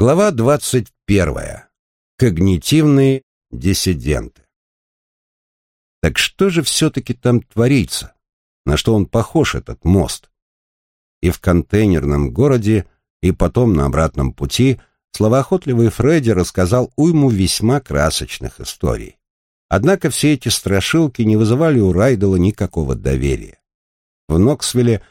Глава 21. Когнитивные диссиденты. Так что же все-таки там творится? На что он похож, этот мост? И в контейнерном городе, и потом на обратном пути словоохотливый Фредди рассказал уйму весьма красочных историй. Однако все эти страшилки не вызывали у Райдела никакого доверия. В Ноксвилле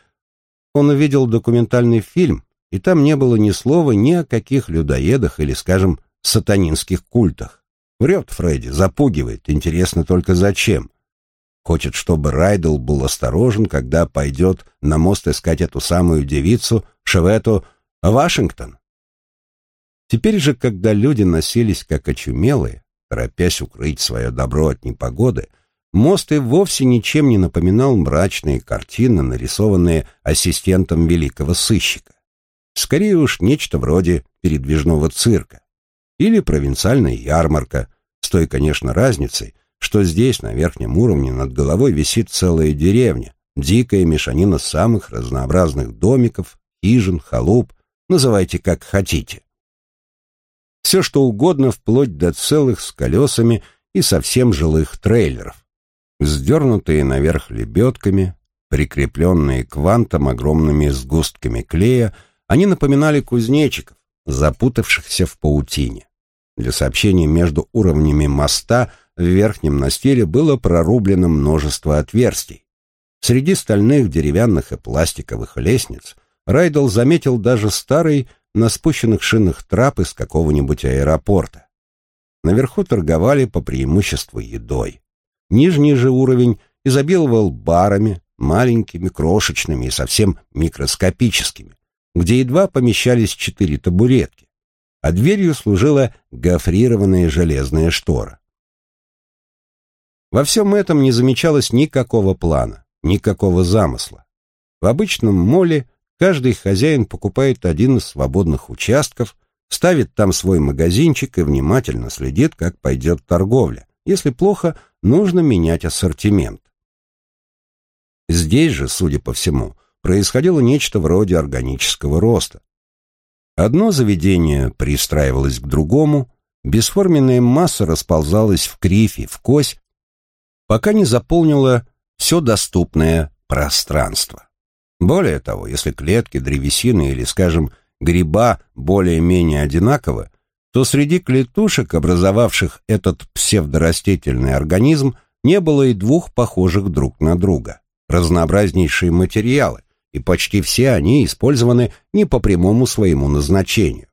он увидел документальный фильм, и там не было ни слова ни о каких людоедах или, скажем, сатанинских культах. Врет Фредди, запугивает, интересно только зачем. Хочет, чтобы Райдл был осторожен, когда пойдет на мост искать эту самую девицу, Шевету Вашингтон. Теперь же, когда люди носились как очумелые, торопясь укрыть свое добро от непогоды, мост и вовсе ничем не напоминал мрачные картины, нарисованные ассистентом великого сыщика. Скорее уж нечто вроде передвижного цирка или провинциальная ярмарка, с той, конечно, разницей, что здесь, на верхнем уровне, над головой висит целая деревня, дикая мешанина самых разнообразных домиков, хижин, халуп, называйте как хотите. Все, что угодно, вплоть до целых с колесами и совсем жилых трейлеров, сдернутые наверх лебедками, прикрепленные к вантам огромными сгустками клея, они напоминали кузнечиков, запутавшихся в паутине. Для сообщения между уровнями моста в верхнем настиле было прорублено множество отверстий. Среди стальных, деревянных и пластиковых лестниц Райдл заметил даже старый на спущенных шинах трап из какого-нибудь аэропорта. Наверху торговали по преимуществу едой. Нижний же уровень изобиловал барами, маленькими, крошечными и совсем микроскопическими, где едва помещались четыре табуретки, а дверью служила гофрированная железная штора. Во всем этом не замечалось никакого плана, никакого замысла. В обычном моле каждый хозяин покупает один из свободных участков, ставит там свой магазинчик и внимательно следит, как пойдет торговля. Если плохо, нужно менять ассортимент. Здесь же, судя по всему, происходило нечто вроде органического роста. Одно заведение пристраивалось к другому, бесформенная масса расползалась в кривь и в кось, пока не заполнила все доступное пространство. Более того, если клетки, древесины или, скажем, гриба более-менее одинаковы, то среди клетушек, образовавших этот псевдорастительный организм, не было и двух похожих друг на друга. Разнообразнейшие материалы, и почти все они использованы не по прямому своему назначению.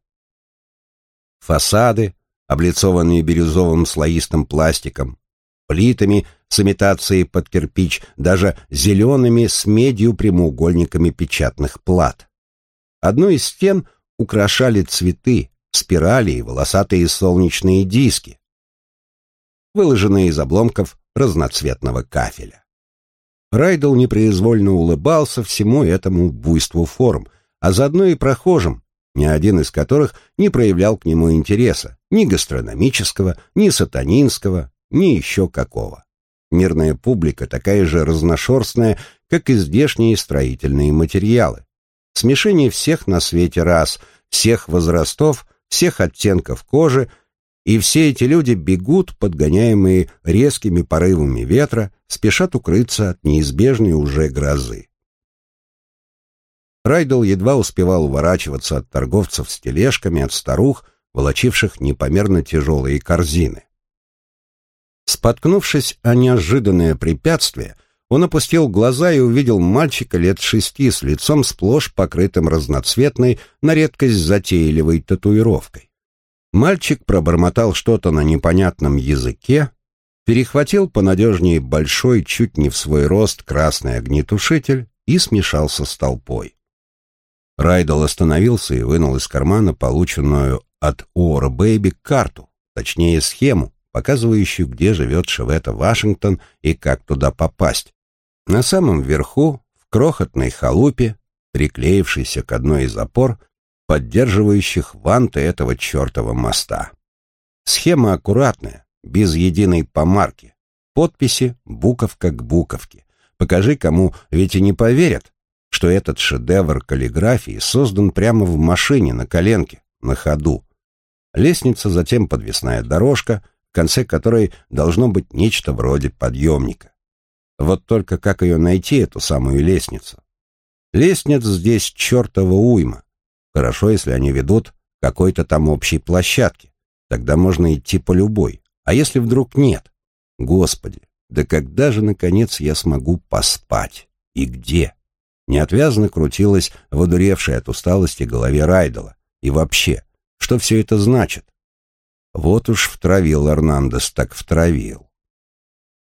Фасады, облицованные бирюзовым слоистым пластиком, плитами с имитацией под кирпич, даже зелеными с медью прямоугольниками печатных плат. Одну из стен украшали цветы, спирали и волосатые солнечные диски, выложенные из обломков разноцветного кафеля. Райдл непроизвольно улыбался всему этому буйству форм, а заодно и прохожим, ни один из которых не проявлял к нему интереса, ни гастрономического, ни сатанинского, ни еще какого. Мирная публика такая же разношерстная, как и здешние строительные материалы. Смешение всех на свете рас, всех возрастов, всех оттенков кожи — и все эти люди бегут, подгоняемые резкими порывами ветра, спешат укрыться от неизбежной уже грозы. Райдл едва успевал уворачиваться от торговцев с тележками, от старух, волочивших непомерно тяжелые корзины. Споткнувшись о неожиданное препятствие, он опустил глаза и увидел мальчика лет шести с лицом сплошь покрытым разноцветной, на редкость затейливой татуировкой. Мальчик пробормотал что-то на непонятном языке, перехватил понадежнее большой, чуть не в свой рост, красный огнетушитель и смешался с толпой. Райдл остановился и вынул из кармана полученную от Уора Бэйби карту, точнее схему, показывающую, где живет Шевета Вашингтон и как туда попасть. На самом верху, в крохотной халупе, приклеившейся к одной из опор, поддерживающих ванты этого чертова моста. Схема аккуратная, без единой помарки. Подписи буковка к буковке. Покажи кому, ведь и не поверят, что этот шедевр каллиграфии создан прямо в машине на коленке, на ходу. Лестница, затем подвесная дорожка, в конце которой должно быть нечто вроде подъемника. Вот только как ее найти, эту самую лестницу? Лестниц здесь чертова уйма. Хорошо, если они ведут к какой-то там общей площадке. Тогда можно идти по любой. А если вдруг нет? Господи, да когда же, наконец, я смогу поспать? И где? Неотвязно крутилась в одуревшей от усталости голове Райдела. И вообще, что все это значит? Вот уж втравил Эрнандес, так втравил.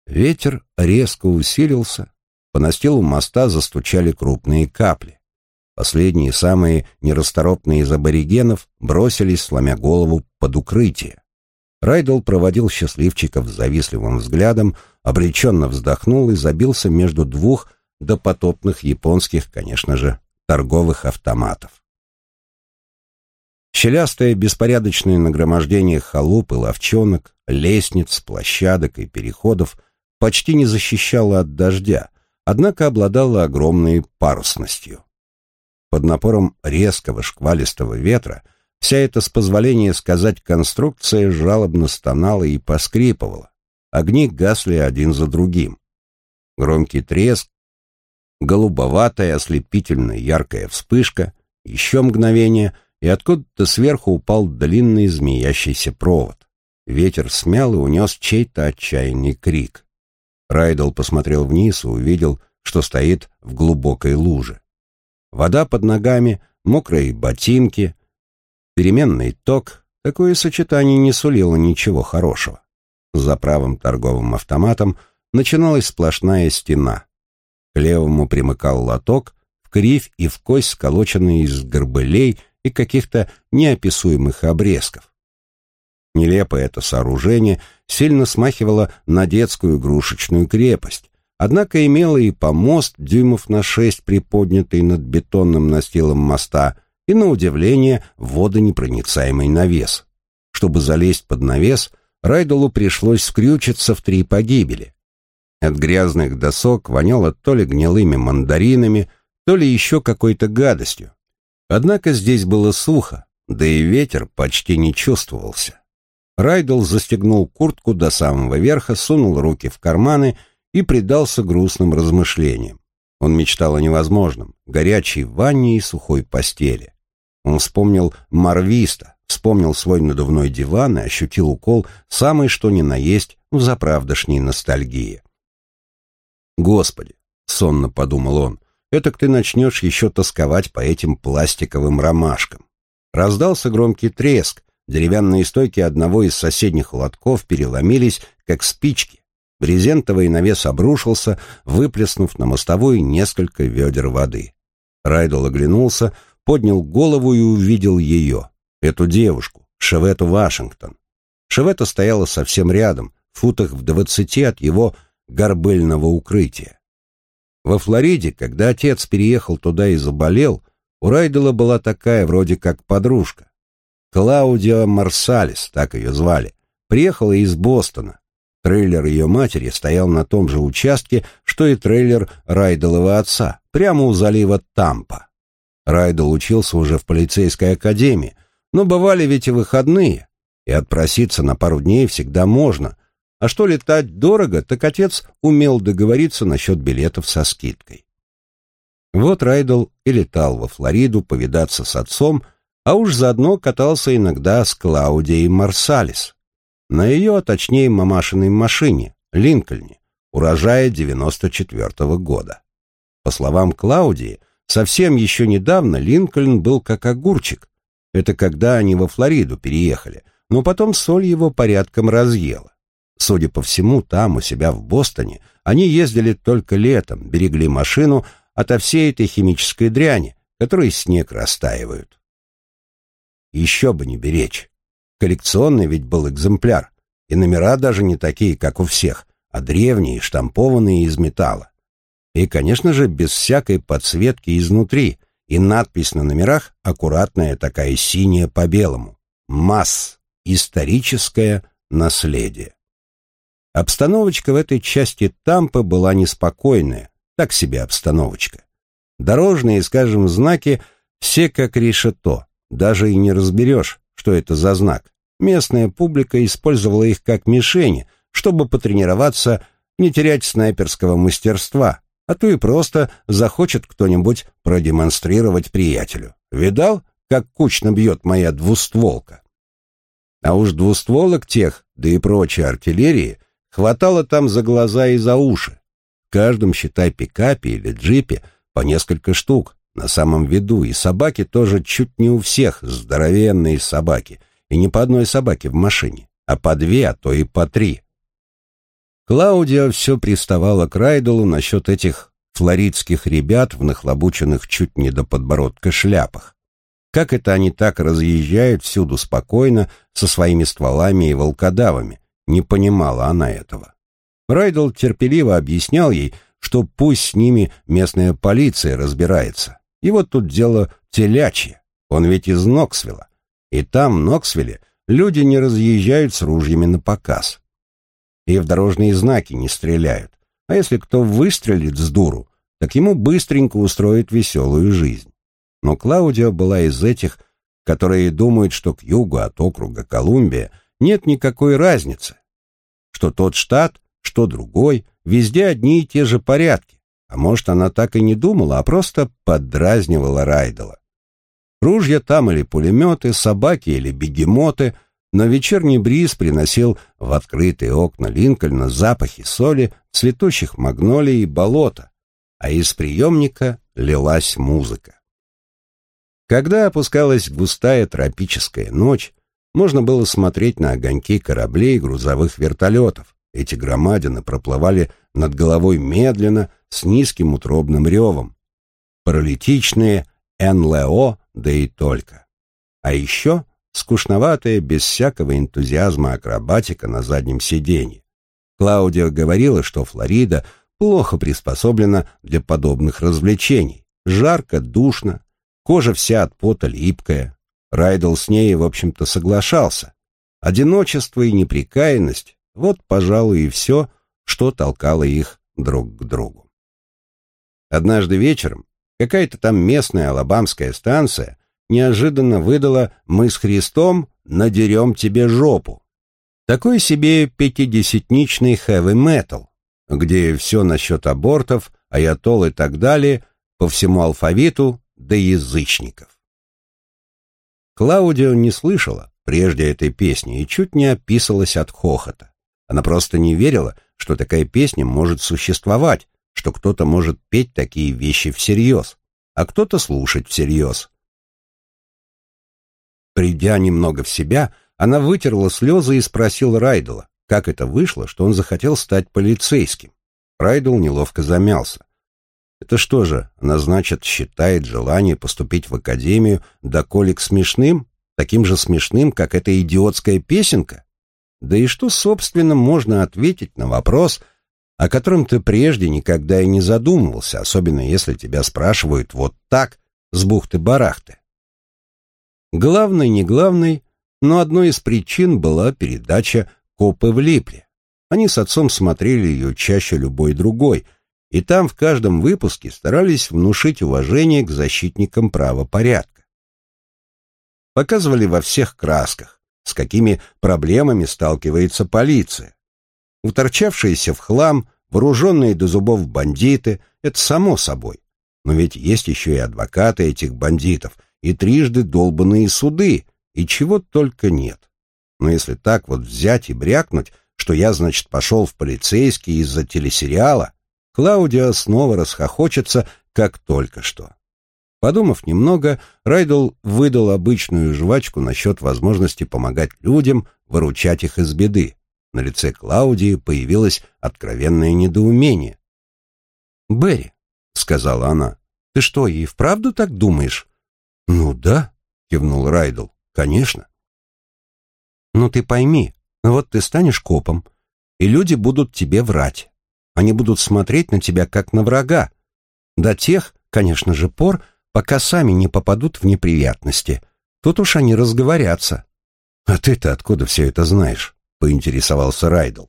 Ветер резко усилился, по настилу моста застучали крупные капли. Последние, самые нерасторопные из аборигенов, бросились, сломя голову, под укрытие. Райдл проводил счастливчиков завистливым взглядом, обреченно вздохнул и забился между двух допотопных японских, конечно же, торговых автоматов. Щелястое беспорядочное нагромождение халуп и ловчонок, лестниц, площадок и переходов почти не защищало от дождя, однако обладала огромной парусностью. Под напором резкого шквалистого ветра вся эта, с позволения сказать, конструкция жалобно стонала и поскрипывала. Огни гасли один за другим. Громкий треск, голубоватая, ослепительная яркая вспышка, еще мгновение, и откуда-то сверху упал длинный змеящийся провод. Ветер смял и унес чей-то отчаянный крик. Райдл посмотрел вниз и увидел, что стоит в глубокой луже. Вода под ногами, мокрые ботинки, переменный ток — такое сочетание не сулило ничего хорошего. За правым торговым автоматом начиналась сплошная стена. К левому примыкал лоток, в кривь и в кость сколоченный из горбылей и каких-то неописуемых обрезков. Нелепое это сооружение сильно смахивало на детскую игрушечную крепость, однако имело и помост дюймов на шесть, приподнятый над бетонным настилом моста, и, на удивление, водонепроницаемый навес. Чтобы залезть под навес, Райдолу пришлось скрючиться в три погибели. От грязных досок воняло то ли гнилыми мандаринами, то ли еще какой-то гадостью. Однако здесь было сухо, да и ветер почти не чувствовался. Райдл застегнул куртку до самого верха, сунул руки в карманы и предался грустным размышлениям. Он мечтал о невозможном, горячей ванне и сухой постели. Он вспомнил Марвиста, вспомнил свой надувной диван и ощутил укол самый что ни на есть в заправдошней ностальгии. «Господи!» — сонно подумал он. «Этак ты начнешь еще тосковать по этим пластиковым ромашкам». Раздался громкий треск, Деревянные стойки одного из соседних лотков переломились, как спички. Брезентовый навес обрушился, выплеснув на мостовую несколько ведер воды. Райдл оглянулся, поднял голову и увидел ее, эту девушку, Шевету Вашингтон. Шевета стояла совсем рядом, в футах в двадцати от его горбыльного укрытия. Во Флориде, когда отец переехал туда и заболел, у Райдела была такая вроде как подружка. Клаудио Марсалис, так ее звали, приехала из Бостона. Трейлер ее матери стоял на том же участке, что и трейлер Райделова отца, прямо у залива Тампа. Райдел учился уже в полицейской академии, но бывали ведь и выходные, и отпроситься на пару дней всегда можно. А что летать дорого, так отец умел договориться насчет билетов со скидкой. Вот Райдел и летал во Флориду повидаться с отцом, а уж заодно катался иногда с Клаудией Марсалис. На ее, а точнее мамашиной машине, Линкольне, урожая 94-го года. По словам Клаудии, совсем еще недавно Линкольн был как огурчик. Это когда они во Флориду переехали, но потом соль его порядком разъела. Судя по всему, там, у себя в Бостоне, они ездили только летом, берегли машину ото всей этой химической дряни, которой снег растаивают. Еще бы не беречь. Коллекционный ведь был экземпляр, и номера даже не такие, как у всех, а древние, штампованные из металла. И, конечно же, без всякой подсветки изнутри, и надпись на номерах аккуратная такая синяя по белому. «МАСС. Историческое наследие». Обстановочка в этой части Тампы была неспокойная, так себе обстановочка. Дорожные, скажем, знаки все как решето, даже и не разберешь, что это за знак. Местная публика использовала их как мишени, чтобы потренироваться, не терять снайперского мастерства, а то и просто захочет кто-нибудь продемонстрировать приятелю. Видал, как кучно бьет моя двустволка? А уж двустволок тех, да и прочей артиллерии, хватало там за глаза и за уши. В каждом, считай, пикапе или джипе по несколько штук, на самом виду, и собаки тоже чуть не у всех, здоровенные собаки, и не по одной собаке в машине, а по две, а то и по три. Клаудия все приставала к Райделу насчет этих флоридских ребят в нахлобученных чуть не до подбородка шляпах. Как это они так разъезжают всюду спокойно со своими стволами и волкодавами? Не понимала она этого. Райдл терпеливо объяснял ей, что пусть с ними местная полиция разбирается. И вот тут дело телячье. Он ведь из Ноксвилла. И там, в Ноксвилле, люди не разъезжают с ружьями на показ. И в дорожные знаки не стреляют. А если кто выстрелит с дуру, так ему быстренько устроит веселую жизнь. Но Клаудио была из этих, которые думают, что к югу от округа Колумбия нет никакой разницы, что тот штат, что другой, везде одни и те же порядки. А может, она так и не думала, а просто поддразнивала Райдела. Ружья там или пулеметы, собаки или бегемоты, но вечерний бриз приносил в открытые окна Линкольна запахи соли, цветущих магнолий и болота, а из приемника лилась музыка. Когда опускалась густая тропическая ночь, можно было смотреть на огоньки кораблей и грузовых вертолетов. Эти громадины проплывали над головой медленно, с низким утробным ревом. Паралитичные НЛО, да и только. А еще скучноватая, без всякого энтузиазма акробатика на заднем сиденье. Клаудия говорила, что Флорида плохо приспособлена для подобных развлечений. Жарко, душно, Кожа вся от пота липкая. Райдл с ней, в общем-то, соглашался. Одиночество и неприкаянность — вот, пожалуй, и все, что толкало их друг к другу. Однажды вечером какая-то там местная алабамская станция неожиданно выдала «Мы с Христом надерем тебе жопу». Такой себе пятидесятничный хэви-метал, где все насчет абортов, аятол и так далее по всему алфавиту до язычников. Клаудио не слышала прежде этой песни и чуть не описалась от хохота. Она просто не верила, что такая песня может существовать, что кто-то может петь такие вещи всерьез, а кто-то слушать всерьез. Придя немного в себя, она вытерла слезы и спросила Райдела, как это вышло, что он захотел стать полицейским. Райдел неловко замялся. Это что же, она, значит, считает желание поступить в академию доколик смешным, таким же смешным, как эта идиотская песенка? Да и что, собственно, можно ответить на вопрос, о котором ты прежде никогда и не задумывался, особенно если тебя спрашивают вот так, с бухты-барахты? Главной, не главной, но одной из причин была передача «Копы влипли». Они с отцом смотрели ее чаще любой другой – и там в каждом выпуске старались внушить уважение к защитникам правопорядка. Показывали во всех красках, с какими проблемами сталкивается полиция. Уторчавшиеся в хлам, вооруженные до зубов бандиты — это само собой. Но ведь есть еще и адвокаты этих бандитов, и трижды долбанные суды, и чего только нет. Но если так вот взять и брякнуть, что я, значит, пошел в полицейский из-за телесериала, Клаудио снова расхохочется, как только что. Подумав немного, Райдл выдал обычную жвачку насчет возможности помогать людям, выручать их из беды. На лице Клаудии появилось откровенное недоумение. «Берри», — сказала она, — «ты что, и вправду так думаешь?» «Ну да», — кивнул Райдл, — «конечно». «Ну ты пойми, вот ты станешь копом, и люди будут тебе врать. Они будут смотреть на тебя как на врага. До тех, конечно же, пор, пока сами не попадут в неприятности. Тут уж они разговорятся. А ты-то откуда все это знаешь? Поинтересовался Райдл.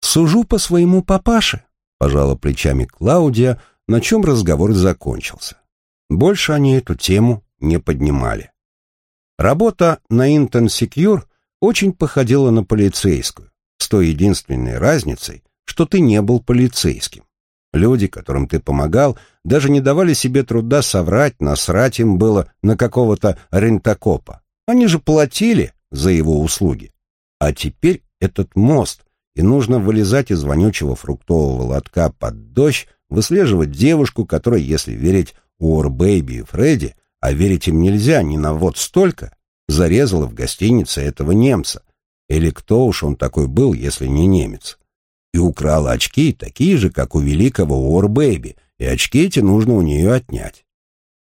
Сужу по своему папаше, пожала плечами Клаудия, на чем разговор закончился. Больше они эту тему не поднимали. Работа на Inton Secure очень походила на полицейскую, с той единственной разницей, что ты не был полицейским. Люди, которым ты помогал, даже не давали себе труда соврать, насрать им было на какого-то рентакопа. Они же платили за его услуги. А теперь этот мост, и нужно вылезать из вонючего фруктового лотка под дождь, выслеживать девушку, которая, если верить Уор Бэйби и Фредди, а верить им нельзя ни на вот столько, зарезала в гостинице этого немца. Или кто уж он такой был, если не немец и украла очки, такие же, как у великого Уорбэйби, и очки эти нужно у нее отнять.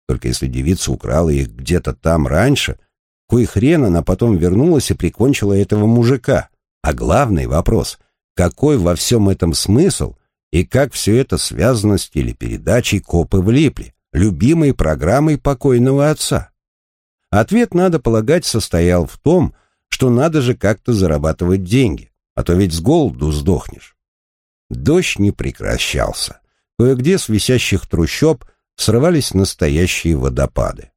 Только если девица украла их где-то там раньше, кой хрен она потом вернулась и прикончила этого мужика. А главный вопрос, какой во всем этом смысл и как все это связано с телепередачей «Копы влипли», любимой программой покойного отца? Ответ, надо полагать, состоял в том, что надо же как-то зарабатывать деньги, а то ведь с голоду сдохнешь. Дождь не прекращался. Кое-где с висящих трущоб срывались настоящие водопады.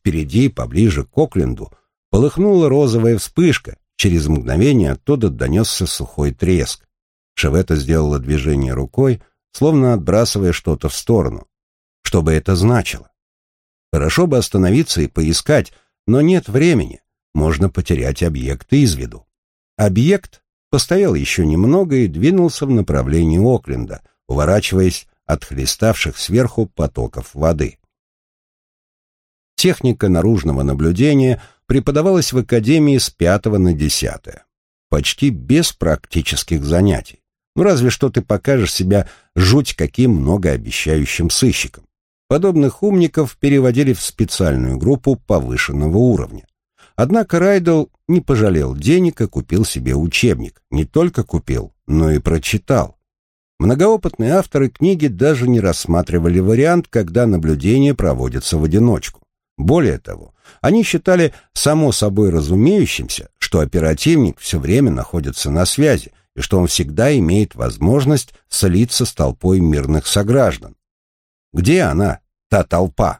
Впереди, поближе к Окленду, полыхнула розовая вспышка. Через мгновение оттуда донесся сухой треск. Шевета сделала движение рукой, словно отбрасывая что-то в сторону. Что бы это значило? Хорошо бы остановиться и поискать, но нет времени. Можно потерять объект из виду. Объект постоял еще немного и двинулся в направлении Окленда, уворачиваясь от хлеставших сверху потоков воды. Техника наружного наблюдения преподавалась в академии с пятого на десятое, почти без практических занятий. Ну, разве что ты покажешь себя жуть каким многообещающим сыщиком. Подобных умников переводили в специальную группу повышенного уровня. Однако Райдл не пожалел денег и купил себе учебник. Не только купил, но и прочитал. Многоопытные авторы книги даже не рассматривали вариант, когда наблюдение проводится в одиночку. Более того, они считали само собой разумеющимся, что оперативник все время находится на связи и что он всегда имеет возможность слиться с толпой мирных сограждан. Где она, та толпа?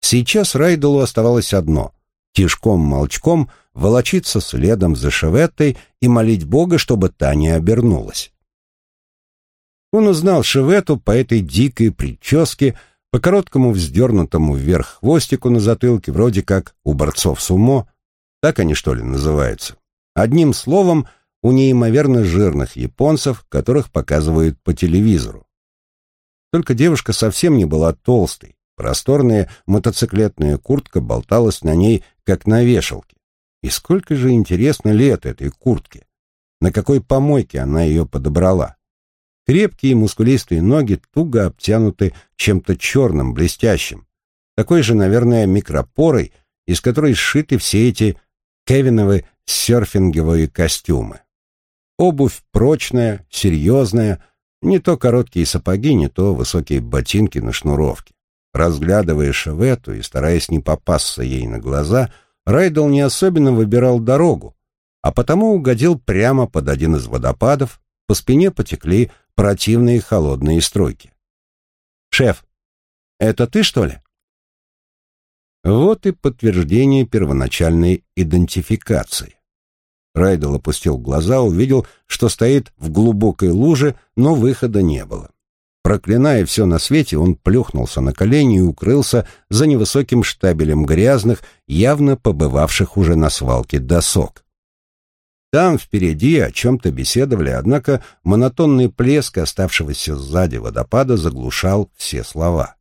Сейчас Райделу оставалось одно тишком-молчком волочиться следом за Шеветтой и молить Бога, чтобы та не обернулась. Он узнал Шеветту по этой дикой прическе, по короткому вздернутому вверх хвостику на затылке, вроде как у борцов сумо, так они что ли называются. Одним словом, у неимоверно жирных японцев, которых показывают по телевизору. Только девушка совсем не была толстой, Просторная мотоциклетная куртка болталась на ней, как на вешалке. И сколько же интересно лет этой куртке? На какой помойке она ее подобрала? Крепкие мускулистые ноги туго обтянуты чем-то черным, блестящим. Такой же, наверное, микропорой, из которой сшиты все эти Кевиновы серфинговые костюмы. Обувь прочная, серьезная, не то короткие сапоги, не то высокие ботинки на шнуровке. Разглядывая Шевету и стараясь не попасться ей на глаза, Райдл не особенно выбирал дорогу, а потому угодил прямо под один из водопадов, по спине потекли противные холодные струйки. «Шеф, это ты, что ли?» Вот и подтверждение первоначальной идентификации. Райдл опустил глаза, увидел, что стоит в глубокой луже, но выхода не было. Проклиная все на свете, он плюхнулся на колени и укрылся за невысоким штабелем грязных, явно побывавших уже на свалке досок. Там впереди о чем-то беседовали, однако монотонный плеск оставшегося сзади водопада заглушал все слова.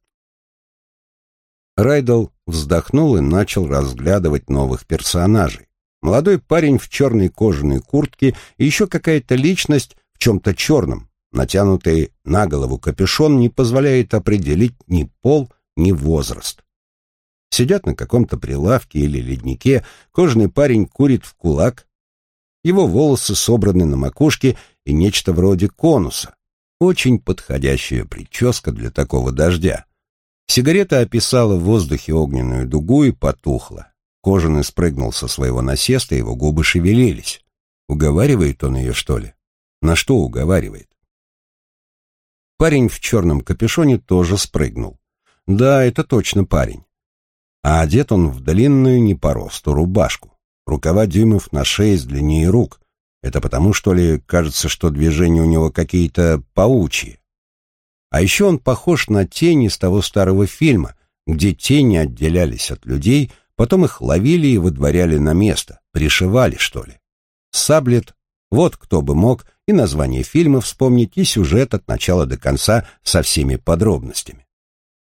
Райдл вздохнул и начал разглядывать новых персонажей. Молодой парень в черной кожаной куртке и еще какая-то личность в чем-то черном, Натянутый на голову капюшон не позволяет определить ни пол, ни возраст. Сидят на каком-то прилавке или леднике, кожаный парень курит в кулак, его волосы собраны на макушке и нечто вроде конуса. Очень подходящая прическа для такого дождя. Сигарета описала в воздухе огненную дугу и потухла. Кожаный спрыгнул со своего насеста, его губы шевелились. Уговаривает он ее, что ли? На что уговаривает? Парень в черном капюшоне тоже спрыгнул. Да, это точно парень. а одет он в длинную не по росту рубашку. Рукава дюймов на шесть длиннее рук. Это потому, что ли, кажется, что движения у него какие-то паучьи. А еще он похож на тени из того старого фильма, где тени отделялись от людей, потом их ловили и выдворяли на место, пришивали, что ли. Саблет, вот кто бы мог и название фильма вспомнить, и сюжет от начала до конца со всеми подробностями.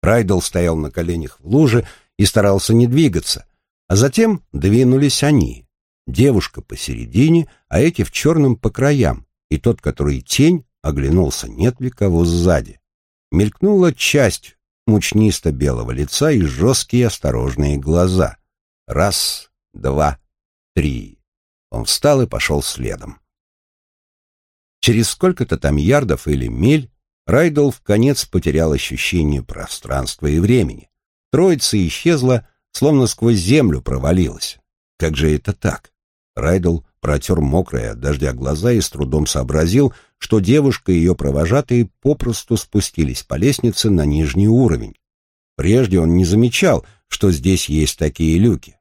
Райдл стоял на коленях в луже и старался не двигаться, а затем двинулись они. Девушка посередине, а эти в черном по краям, и тот, который тень, оглянулся, нет ли кого сзади. Мелькнула часть мучнисто-белого лица и жесткие осторожные глаза. Раз, два, три. Он встал и пошел следом. Через сколько-то там ярдов или миль Райдл в конец потерял ощущение пространства и времени. Троица исчезла, словно сквозь землю провалилась. Как же это так? Райдл протер мокрые от дождя глаза и с трудом сообразил, что девушка и ее провожатые попросту спустились по лестнице на нижний уровень. Прежде он не замечал, что здесь есть такие люки.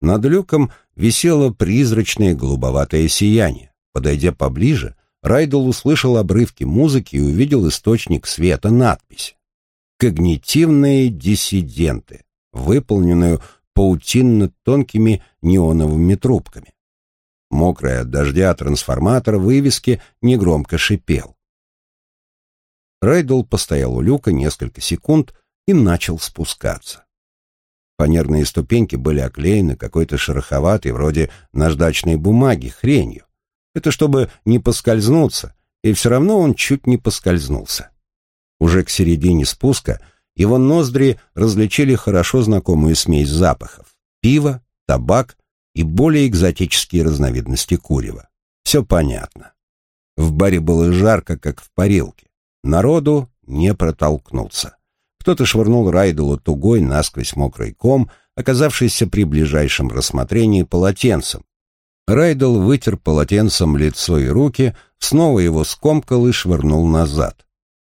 Над люком висело призрачное голубоватое сияние. Подойдя поближе, Райдл услышал обрывки музыки и увидел источник света надпись «Когнитивные диссиденты», выполненную паутинно-тонкими неоновыми трубками. Мокрый от дождя трансформатор вывески негромко шипел. Райдл постоял у люка несколько секунд и начал спускаться. Фанерные ступеньки были оклеены какой-то шероховатой, вроде наждачной бумаги, хренью. Это чтобы не поскользнуться, и все равно он чуть не поскользнулся. Уже к середине спуска его ноздри различили хорошо знакомую смесь запахов — пиво, табак и более экзотические разновидности курева. Все понятно. В баре было жарко, как в парилке. Народу не протолкнуться. Кто-то швырнул Райделу тугой, насквозь мокрый ком, оказавшийся при ближайшем рассмотрении полотенцем, Райдл вытер полотенцем лицо и руки, снова его скомкал и швырнул назад.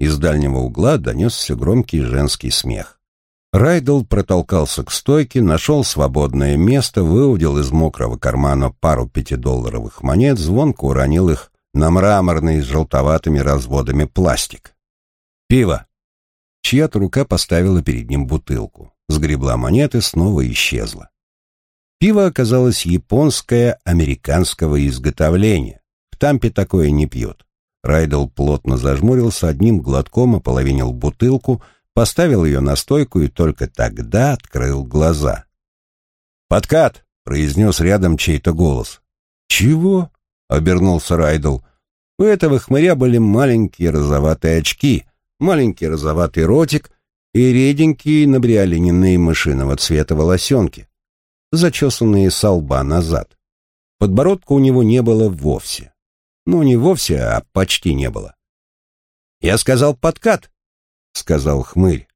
Из дальнего угла донесся громкий женский смех. Райдл протолкался к стойке, нашел свободное место, выудил из мокрого кармана пару пятидолларовых монет, звонко уронил их на мраморный с желтоватыми разводами пластик. «Пиво!» Чья-то рука поставила перед ним бутылку, сгребла монеты, снова исчезла. Пиво оказалось японское американского изготовления. В Тампе такое не пьют. Райдл плотно зажмурился, одним глотком ополовинил бутылку, поставил ее на стойку и только тогда открыл глаза. «Подкат!» — произнес рядом чей-то голос. «Чего?» — обернулся Райдл. У этого хмыря были маленькие розоватые очки, маленький розоватый ротик и реденькие набриолиненные мышиного цвета волосенки зачесанные со лба назад. Подбородка у него не было вовсе. Ну, не вовсе, а почти не было. «Я сказал подкат», — сказал хмырь.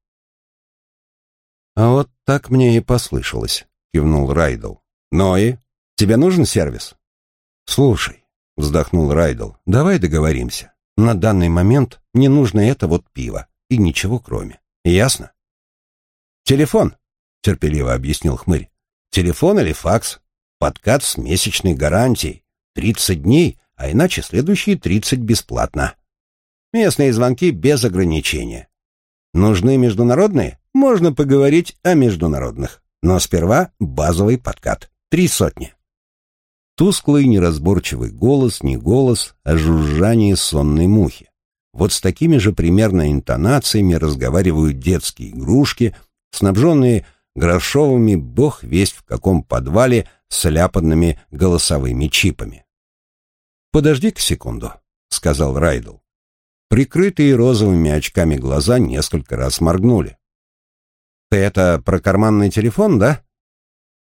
«А вот так мне и послышалось», — кивнул Райдл. «Ной, тебе нужен сервис?» «Слушай», — вздохнул Райдл, — «давай договоримся. На данный момент мне нужно это вот пиво и ничего кроме. Ясно?» «Телефон», — терпеливо объяснил хмырь. Телефон или факс. Подкат с месячной гарантией. 30 дней, а иначе следующие 30 бесплатно. Местные звонки без ограничения. Нужны международные? Можно поговорить о международных. Но сперва базовый подкат. Три сотни. Тусклый неразборчивый голос, не голос, а жужжание сонной мухи. Вот с такими же примерно интонациями разговаривают детские игрушки, снабженные грошовыми бог весть в каком подвале с ляпанными голосовыми чипами. «Подожди-ка секунду», — сказал Райдл. Прикрытые розовыми очками глаза несколько раз моргнули. «Ты это про карманный телефон, да?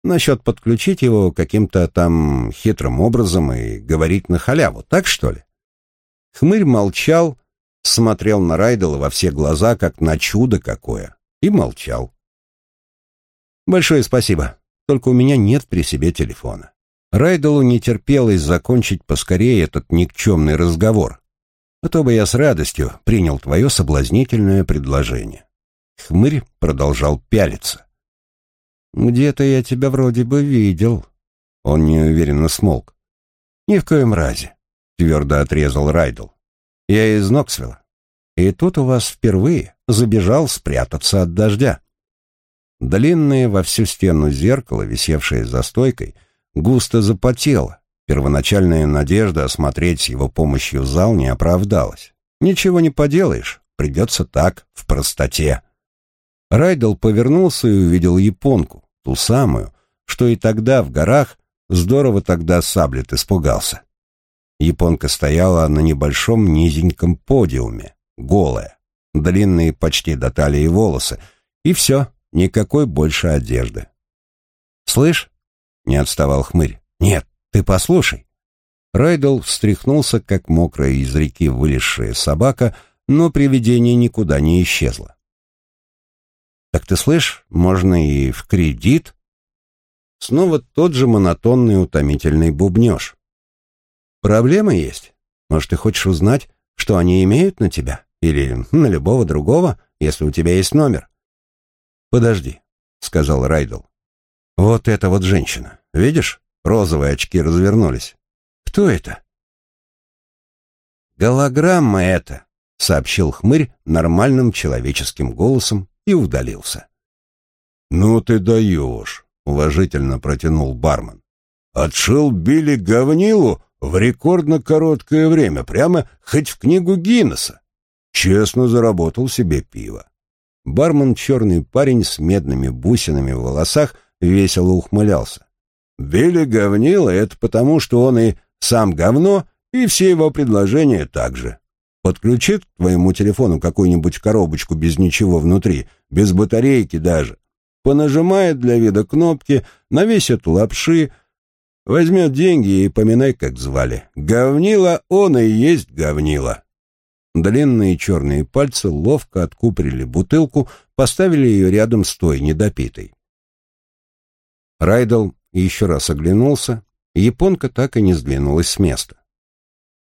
Насчет подключить его каким-то там хитрым образом и говорить на халяву, так что ли?» Хмырь молчал, смотрел на Райдела во все глаза, как на чудо какое, и молчал. Большое спасибо. Только у меня нет при себе телефона. Райделу не терпелось закончить поскорее этот никчемный разговор. А то бы я с радостью принял твое соблазнительное предложение. Хмырь продолжал пялиться. Где-то я тебя вроде бы видел. Он неуверенно смолк. Ни в коем разе, твердо отрезал Райдл. Я из Ноксвилла. И тут у вас впервые забежал спрятаться от дождя. Длинное во всю стену зеркало, висевшее за стойкой, густо запотело. Первоначальная надежда осмотреть с его помощью зал не оправдалась. Ничего не поделаешь, придется так, в простоте. Райдел повернулся и увидел японку, ту самую, что и тогда в горах здорово тогда саблет испугался. Японка стояла на небольшом низеньком подиуме, голая, длинные почти до талии волосы, и все, никакой больше одежды. «Слышь?» — не отставал хмырь. «Нет, ты послушай». Райдл встряхнулся, как мокрая из реки вылезшая собака, но привидение никуда не исчезло. Так ты слышь, можно и в кредит. Снова тот же монотонный утомительный бубнёж. Проблемы есть. Может, ты хочешь узнать, что они имеют на тебя? Или на любого другого, если у тебя есть номер? Подожди, сказал Райдл. Вот эта вот женщина. Видишь? Розовые очки развернулись. Кто это? Голограмма это, сообщил хмырь нормальным человеческим голосом и удалился. «Ну ты даешь!» — уважительно протянул бармен. «Отшил Билли говнилу в рекордно короткое время, прямо хоть в книгу Гиннесса. Честно заработал себе пиво». Бармен, черный парень с медными бусинами в волосах, весело ухмылялся. «Билли говнило — это потому, что он и сам говно, и все его предложения также подключит к твоему телефону какую-нибудь коробочку без ничего внутри, без батарейки даже, понажимает для вида кнопки, навесит лапши, возьмет деньги и поминай, как звали. Говнила он и есть говнила. Длинные черные пальцы ловко откуприли бутылку, поставили ее рядом с той недопитой. Райдл еще раз оглянулся, японка так и не сдвинулась с места.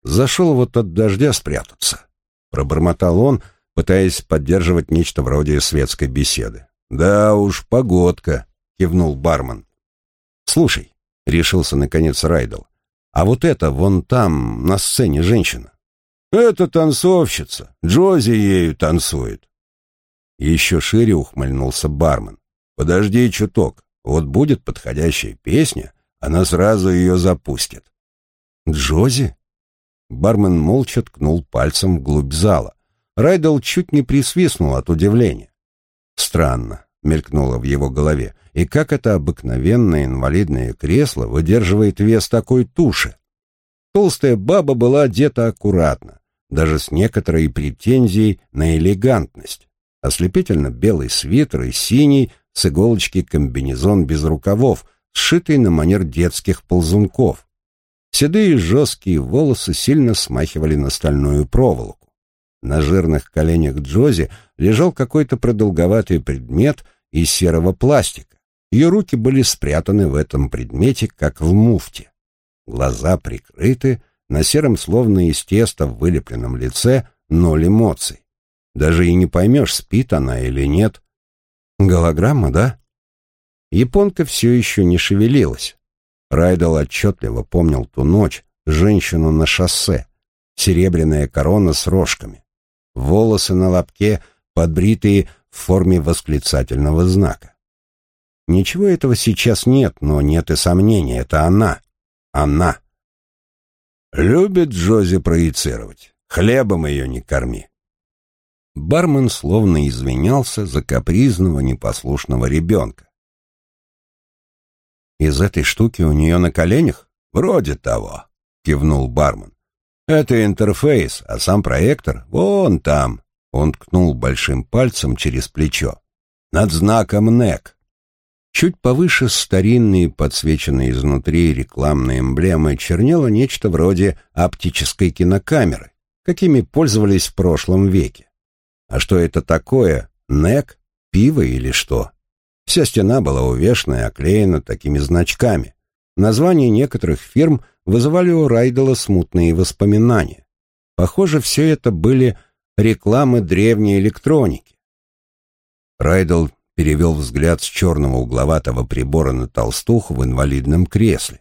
Зашел вот от дождя спрятаться. Пробормотал он, пытаясь поддерживать нечто вроде светской беседы. Да уж, погодка, кивнул бармен. Слушай, решился наконец Райдл. А вот это вон там на сцене женщина. Это танцовщица. Джози ею танцует. Еще шире ухмыльнулся бармен. Подожди чуток. Вот будет подходящая песня, она сразу ее запустит. Джози? Бармен молча ткнул пальцем вглубь зала. Райдел чуть не присвистнул от удивления. «Странно», — мелькнуло в его голове, «и как это обыкновенное инвалидное кресло выдерживает вес такой туши?» Толстая баба была одета аккуратно, даже с некоторой претензией на элегантность. Ослепительно белый свитер и синий с иголочки комбинезон без рукавов, сшитый на манер детских ползунков. Седые жесткие волосы сильно смахивали на стальную проволоку. На жирных коленях Джози лежал какой-то продолговатый предмет из серого пластика. Ее руки были спрятаны в этом предмете, как в муфте. Глаза прикрыты, на сером словно из теста в вылепленном лице ноль эмоций. Даже и не поймешь, спит она или нет. Голограмма, да? Японка все еще не шевелилась. Райдел отчетливо помнил ту ночь, женщину на шоссе, серебряная корона с рожками, волосы на лобке, подбритые в форме восклицательного знака. Ничего этого сейчас нет, но нет и сомнений, это она. Она. Любит Джози проецировать. Хлебом ее не корми. Бармен словно извинялся за капризного непослушного ребенка. Из этой штуки у нее на коленях? Вроде того, кивнул бармен. Это интерфейс, а сам проектор вон там. Он ткнул большим пальцем через плечо. Над знаком NEC. Чуть повыше старинные, подсвеченные изнутри рекламные эмблемы чернело нечто вроде оптической кинокамеры, какими пользовались в прошлом веке. А что это такое? NEC? Пиво или что? Вся стена была увешана и оклеена такими значками. Названия некоторых фирм вызывали у Райдела смутные воспоминания. Похоже, все это были рекламы древней электроники. Райдел перевел взгляд с черного угловатого прибора на толстуху в инвалидном кресле.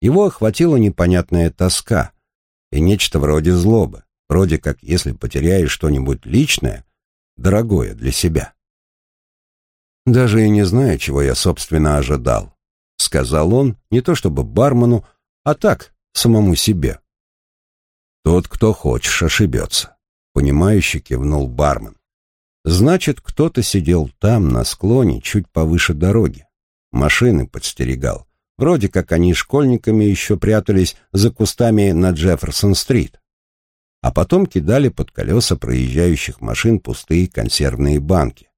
Его охватила непонятная тоска и нечто вроде злобы, вроде как если потеряешь что-нибудь личное, дорогое для себя. «Даже и не знаю, чего я, собственно, ожидал», — сказал он, не то чтобы бармену, а так, самому себе. «Тот, кто хочешь, ошибется», — понимающе кивнул бармен. «Значит, кто-то сидел там, на склоне, чуть повыше дороги. Машины подстерегал. Вроде как они школьниками еще прятались за кустами на Джефферсон-стрит. А потом кидали под колеса проезжающих машин пустые консервные банки.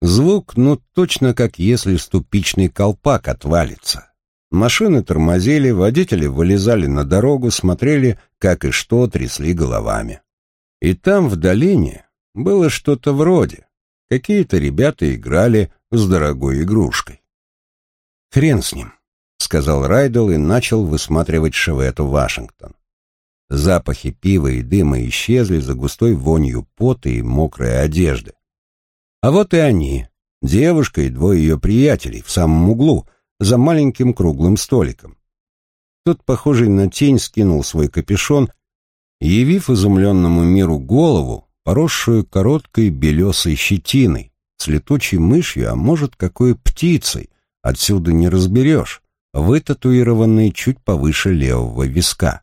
Звук, ну, точно как если ступичный колпак отвалится. Машины тормозили, водители вылезали на дорогу, смотрели, как и что, трясли головами. И там, в долине, было что-то вроде. Какие-то ребята играли с дорогой игрушкой. Хрен с ним. — сказал Райдел и начал высматривать Шевету Вашингтон. Запахи пива и дыма исчезли за густой вонью пота и мокрой одежды. А вот и они, девушка и двое ее приятелей, в самом углу, за маленьким круглым столиком. Тот, похожий на тень, скинул свой капюшон, явив изумленному миру голову, поросшую короткой белесой щетиной, с летучей мышью, а может, какой птицей, отсюда не разберешь вытатуированный чуть повыше левого виска.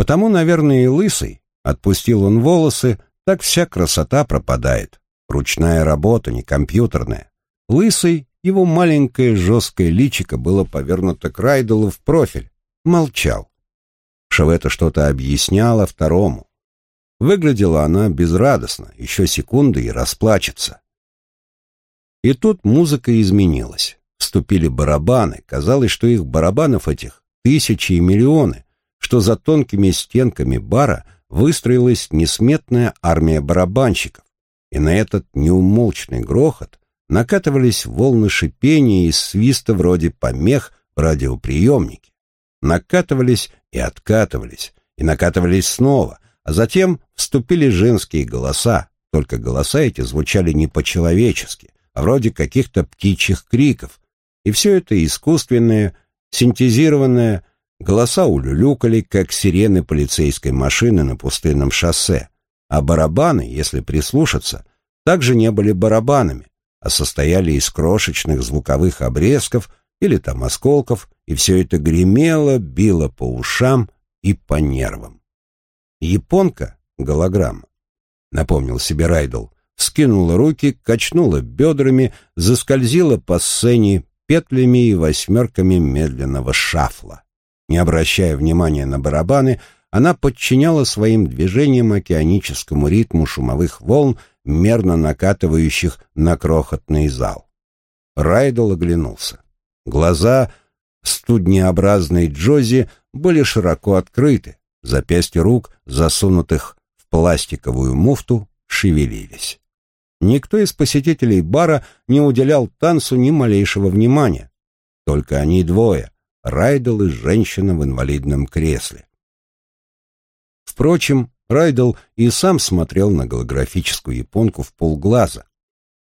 Потому, наверное, и лысый, отпустил он волосы, так вся красота пропадает. Ручная работа, не компьютерная. Лысый, его маленькое жесткое личико было повернуто к Райделу в профиль. Молчал. Шавета что-то объясняла второму. Выглядела она безрадостно, еще секунды и расплачется. И тут музыка изменилась вступили барабаны. Казалось, что их барабанов этих тысячи и миллионы, что за тонкими стенками бара выстроилась несметная армия барабанщиков, и на этот неумолчный грохот накатывались волны шипения и свиста вроде помех в радиоприемнике. Накатывались и откатывались, и накатывались снова, а затем вступили женские голоса, только голоса эти звучали не по-человечески, а вроде каких-то птичьих криков, и все это искусственное, синтезированное, голоса улюлюкали, как сирены полицейской машины на пустынном шоссе, а барабаны, если прислушаться, также не были барабанами, а состояли из крошечных звуковых обрезков или там осколков, и все это гремело, било по ушам и по нервам. Японка, голограмма, напомнил себе Райдл, скинула руки, качнула бедрами, заскользила по сцене, петлями и восьмерками медленного шафла. Не обращая внимания на барабаны, она подчиняла своим движениям океаническому ритму шумовых волн, мерно накатывающих на крохотный зал. Райдл оглянулся. Глаза студнеобразной Джози были широко открыты, запястья рук, засунутых в пластиковую муфту, шевелились. Никто из посетителей бара не уделял танцу ни малейшего внимания. Только они двое — Райдл и женщина в инвалидном кресле. Впрочем, Райдл и сам смотрел на голографическую японку в полглаза.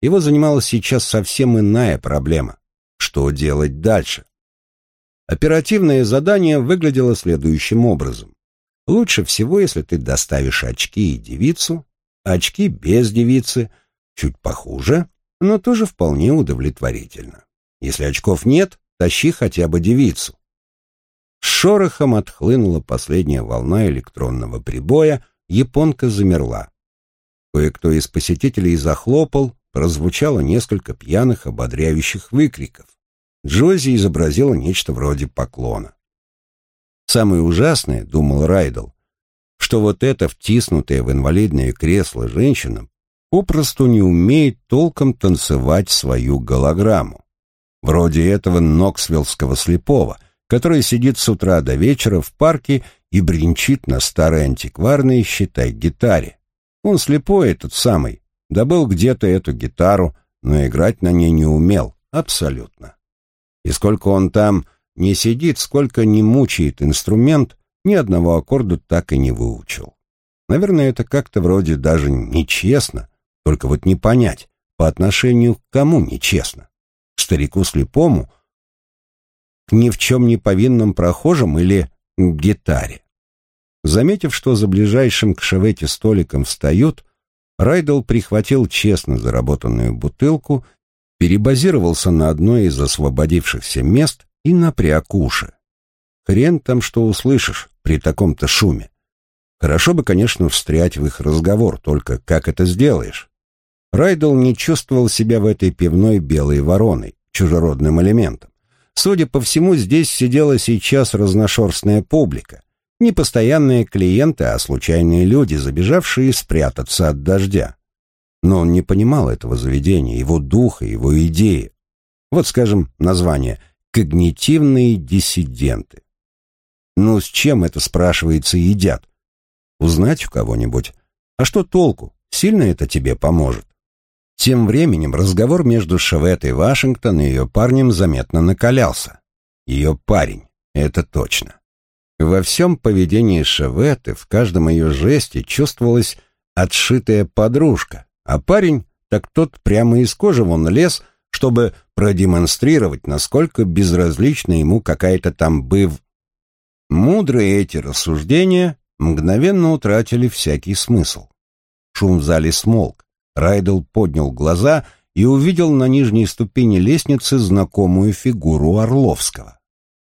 Его занимала сейчас совсем иная проблема. Что делать дальше? Оперативное задание выглядело следующим образом. Лучше всего, если ты доставишь очки и девицу, очки без девицы — Чуть похуже, но тоже вполне удовлетворительно. Если очков нет, тащи хотя бы девицу. Шорохом отхлынула последняя волна электронного прибоя, японка замерла. Кое-кто из посетителей захлопал, прозвучало несколько пьяных ободряющих выкриков. Джози изобразила нечто вроде поклона. Самое ужасное, думал Райдл, что вот эта втиснутая в инвалидное кресло женщина попросту не умеет толком танцевать свою голограмму. Вроде этого ноксвиллского слепого, который сидит с утра до вечера в парке и бренчит на старой антикварной, считай, гитаре. Он слепой этот самый, добыл где-то эту гитару, но играть на ней не умел, абсолютно. И сколько он там не сидит, сколько не мучает инструмент, ни одного аккорда так и не выучил. Наверное, это как-то вроде даже нечестно, только вот не понять, по отношению к кому нечестно? К старику слепому? К ни в чем не повинным прохожим или к гитаре? Заметив, что за ближайшим к шевете столиком встают, Райдл прихватил честно заработанную бутылку, перебазировался на одно из освободившихся мест и напряг уши. Хрен там что услышишь при таком-то шуме. Хорошо бы, конечно, встрять в их разговор, только как это сделаешь? Райдл не чувствовал себя в этой пивной белой вороной, чужеродным элементом. Судя по всему, здесь сидела сейчас разношерстная публика. Не постоянные клиенты, а случайные люди, забежавшие спрятаться от дождя. Но он не понимал этого заведения, его духа, его идеи. Вот, скажем, название «Когнитивные диссиденты». Ну, с чем это, спрашивается, едят? Узнать у кого-нибудь. А что толку? Сильно это тебе поможет? Тем временем разговор между Шеветой Вашингтон и ее парнем заметно накалялся. Ее парень, это точно. Во всем поведении Шеветы, в каждом ее жесте чувствовалась отшитая подружка, а парень, так тот прямо из кожи вон лез, чтобы продемонстрировать, насколько безразлична ему какая-то там быв. Мудрые эти рассуждения мгновенно утратили всякий смысл. Шум в зале смолк. Райдл поднял глаза и увидел на нижней ступени лестницы знакомую фигуру Орловского.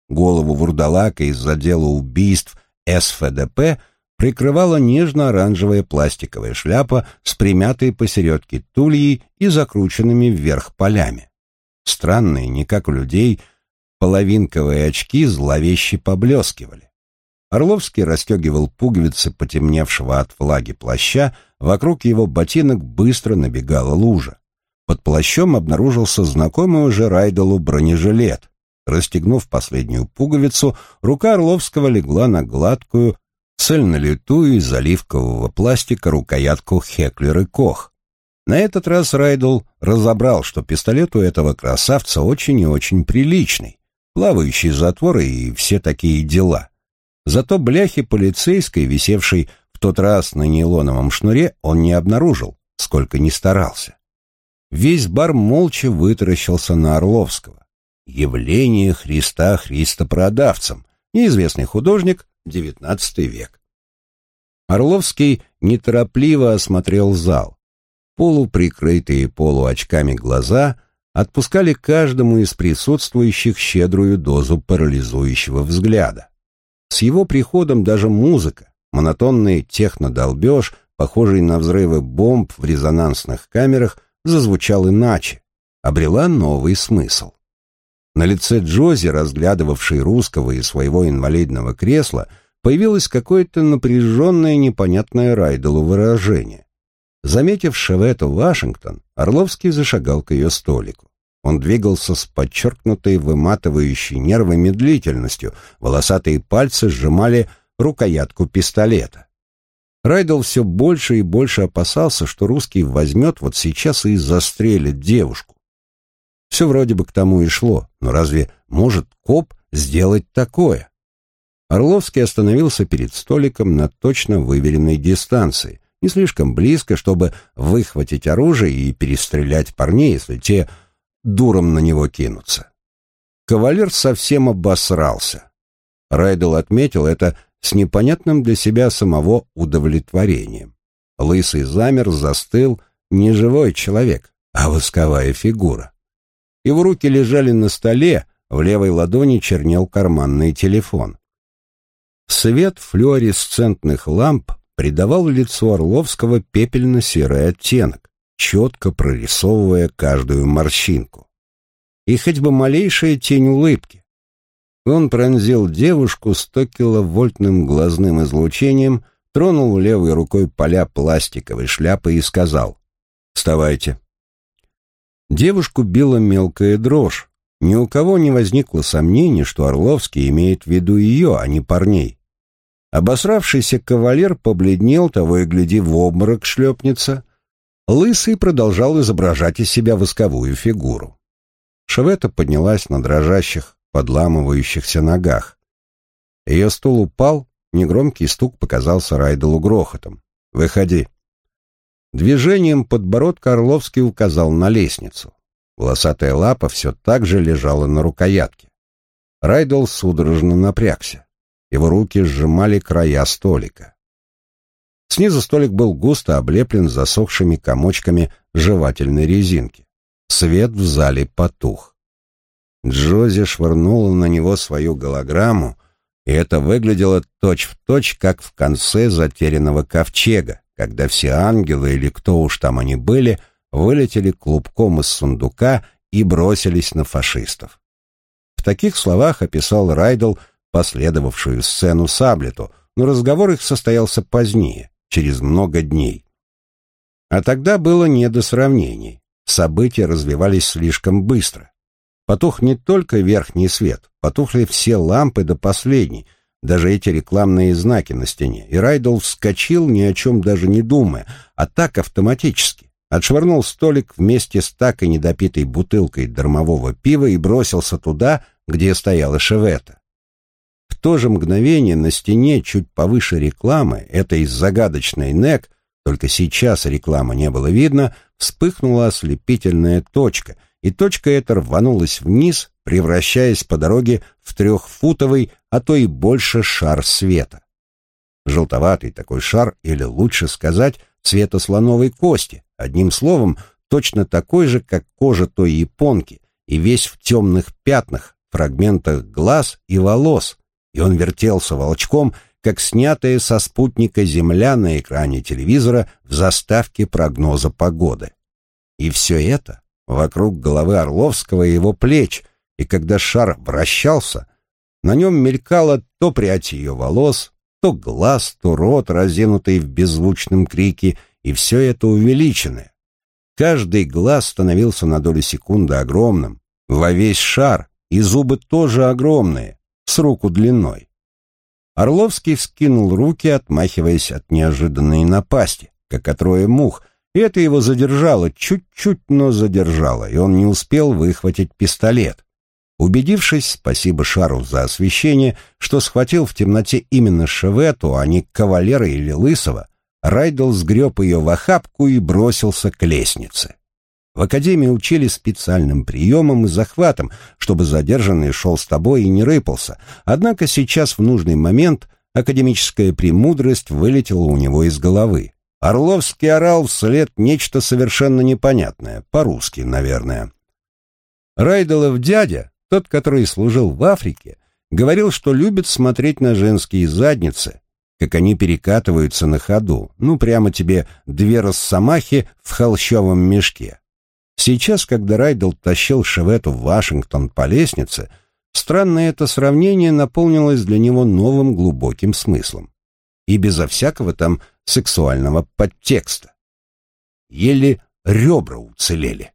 Голову вурдалака из отдела убийств СФДП прикрывала нежно-оранжевая пластиковая шляпа с примятой посередке тульей и закрученными вверх полями. Странные, не как у людей, половинковые очки зловеще поблескивали. Орловский расстегивал пуговицы потемневшего от влаги плаща, вокруг его ботинок быстро набегала лужа. Под плащом обнаружился знакомый уже Райделу бронежилет, Расстегнув последнюю пуговицу, рука Орловского легла на гладкую, цельнолитую из оливкового пластика рукоятку Хеклер и Кох. На этот раз Райдл разобрал, что пистолет у этого красавца очень и очень приличный, плавающий затвор и все такие дела. Зато бляхи полицейской, висевшей в тот раз на нейлоновом шнуре, он не обнаружил, сколько ни старался. Весь бар молча вытаращился на Орловского. Явление Христа христопродавцем, неизвестный художник, XIX век. Орловский неторопливо осмотрел зал. Полуприкрытые полуочками глаза отпускали каждому из присутствующих щедрую дозу парализующего взгляда. С его приходом даже музыка, монотонный технодолбеж, похожий на взрывы бомб в резонансных камерах, зазвучал иначе, обрела новый смысл. На лице Джози, разглядывавшей русского и своего инвалидного кресла, появилось какое-то напряженное, непонятное Райделу выражение. Заметив Шевету Вашингтон, Орловский зашагал к ее столику. Он двигался с подчеркнутой, выматывающей нервы медлительностью, волосатые пальцы сжимали рукоятку пистолета. Райдел все больше и больше опасался, что русский возьмет вот сейчас и застрелит девушку. Все вроде бы к тому и шло, но разве может коп сделать такое? Орловский остановился перед столиком на точно выверенной дистанции, не слишком близко, чтобы выхватить оружие и перестрелять парней, если те дуром на него кинутся. Кавалер совсем обосрался. Райдел отметил это с непонятным для себя самого удовлетворением. Лысый замер, застыл, не живой человек, а восковая фигура. Его руки лежали на столе, в левой ладони чернел карманный телефон. Свет флуоресцентных ламп придавал лицу Орловского пепельно-серый оттенок, четко прорисовывая каждую морщинку. И хоть бы малейшая тень улыбки. Он пронзил девушку 100-киловольтным глазным излучением, тронул левой рукой поля пластиковой шляпы и сказал «Вставайте». Девушку била мелкая дрожь. Ни у кого не возникло сомнений, что Орловский имеет в виду ее, а не парней. Обосравшийся кавалер побледнел, того и гляди, в обморок шлепнется. Лысый продолжал изображать из себя восковую фигуру. Шевета поднялась на дрожащих, подламывающихся ногах. Ее стул упал, негромкий стук показался Райделу грохотом. «Выходи». Движением подбородка Орловский указал на лестницу. Волосатая лапа все так же лежала на рукоятке. Райдл судорожно напрягся. Его руки сжимали края столика. Снизу столик был густо облеплен засохшими комочками жевательной резинки. Свет в зале потух. Джози швырнула на него свою голограмму, и это выглядело точь-в-точь, точь, как в конце затерянного ковчега, когда все ангелы или кто уж там они были, вылетели клубком из сундука и бросились на фашистов. В таких словах описал Райдл последовавшую сцену Саблету, но разговор их состоялся позднее, через много дней. А тогда было не до сравнений. События развивались слишком быстро. Потух не только верхний свет, потухли все лампы до последней, даже эти рекламные знаки на стене, и Райдл вскочил, ни о чем даже не думая, а так автоматически. Отшвырнул столик вместе с так и недопитой бутылкой дармового пива и бросился туда, где стояла шевета. В то же мгновение на стене, чуть повыше рекламы, этой загадочной НЭК, только сейчас рекламы не было видно, вспыхнула ослепительная точка, и точка эта рванулась вниз, превращаясь по дороге в трехфутовый, а то и больше шар света. Желтоватый такой шар, или лучше сказать, цвета слоновой кости, одним словом, точно такой же, как кожа той японки, и весь в темных пятнах, фрагментах глаз и волос, и он вертелся волчком, как снятая со спутника Земля на экране телевизора в заставке прогноза погоды. И все это вокруг головы Орловского и его плеч, и когда шар вращался, на нем мелькало то прядь ее волос, то глаз, то рот, разинутый в беззвучном крике, и все это увеличенное. Каждый глаз становился на долю секунды огромным, во весь шар, и зубы тоже огромные, с руку длиной. Орловский вскинул руки, отмахиваясь от неожиданной напасти, как от роя мух — это его задержало, чуть-чуть, но задержало, и он не успел выхватить пистолет. Убедившись, спасибо Шару за освещение, что схватил в темноте именно Шевету, а не кавалера или Лысого, Райдл сгреб ее в охапку и бросился к лестнице. В академии учили специальным приемам и захватам, чтобы задержанный шел с тобой и не рыпался, однако сейчас в нужный момент академическая премудрость вылетела у него из головы. Орловский орал вслед нечто совершенно непонятное, по-русски, наверное. Райделов дядя, тот, который служил в Африке, говорил, что любит смотреть на женские задницы, как они перекатываются на ходу, ну прямо тебе две росомахи в холщовом мешке. Сейчас, когда Райдел тащил Шевету в Вашингтон по лестнице, странное это сравнение наполнилось для него новым глубоким смыслом. И безо всякого там сексуального подтекста. Еле ребра уцелели.